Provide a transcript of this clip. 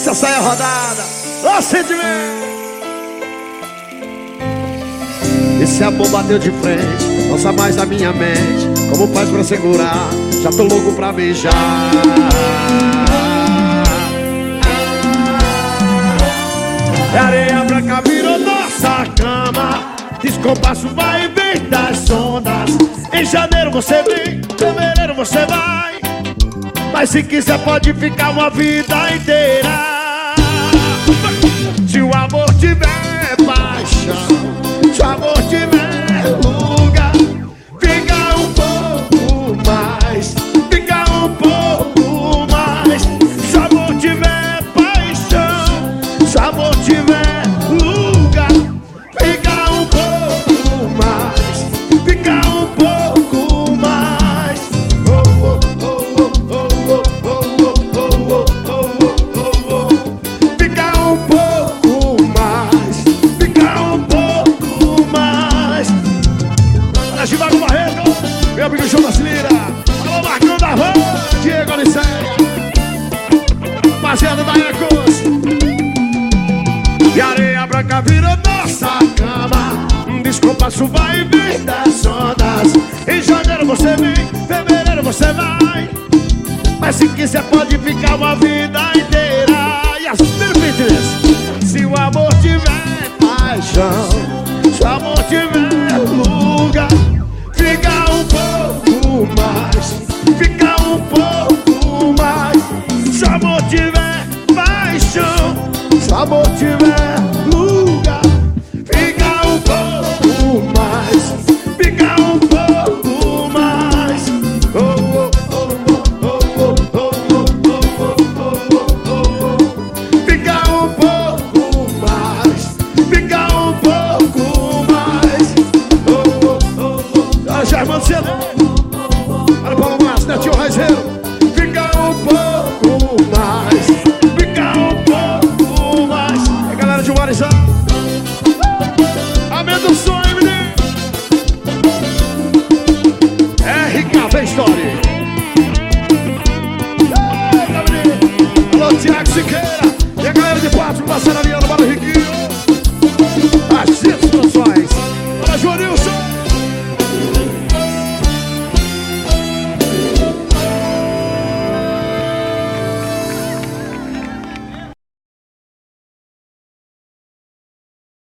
Essa saia rodada, ó sentimento. Esse amor bateu de frente, não sai mais da minha mente. Como faz pra segurar? Já tô louco pra beijar. E areia branca virou nossa cama. Descompasso vai e vem das ondas. Em janeiro você vem, vai. Mas se quiser pode ficar uma vida inteira Meu amigo Jonas Lira. Alô Marcão da Van. Diego Aliceia Fazenda da Ecos. E areia branca vira nossa cama. Descompasso vai vir das ondas Em janeiro você vem, fevereiro você vai. Mas se quiser pode ficar uma vida inteira. E as fitness Se o amor tiver paixão Se o amor tiver lugar Fica mais. Fica um pouco mais. Se amor tiver paixão se amor tiver galera de Guarizá. Aumenta o som, hein, menino? RKV Story. Eita, menino. Alô, Tiago Siqueira. E a galera de quatro, passando ali,